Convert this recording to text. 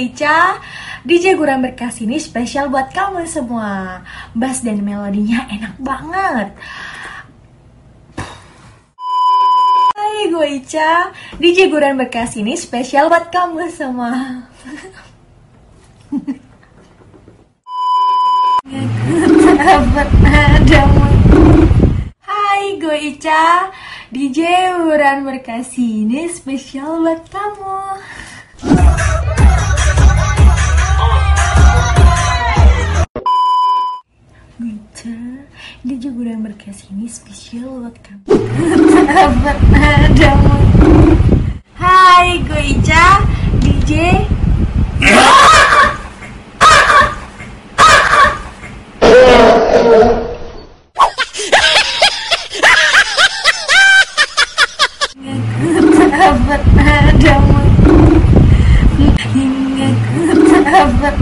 Ica DJ Guran Berkas ini spesial buat kamu semua. Bass dan melodinya enak banget. Hai gue Ica. DJ Guran Berkas ini spesial buat kamu semua. Hai gue Ica. DJ Guran Berkas ini spesial buat kamu Dia juga udah berkas ini spesial buat kamu. Sahabat nadamu. Hai, gue Ica, DJ. Sahabat nadamu. Ku sahabat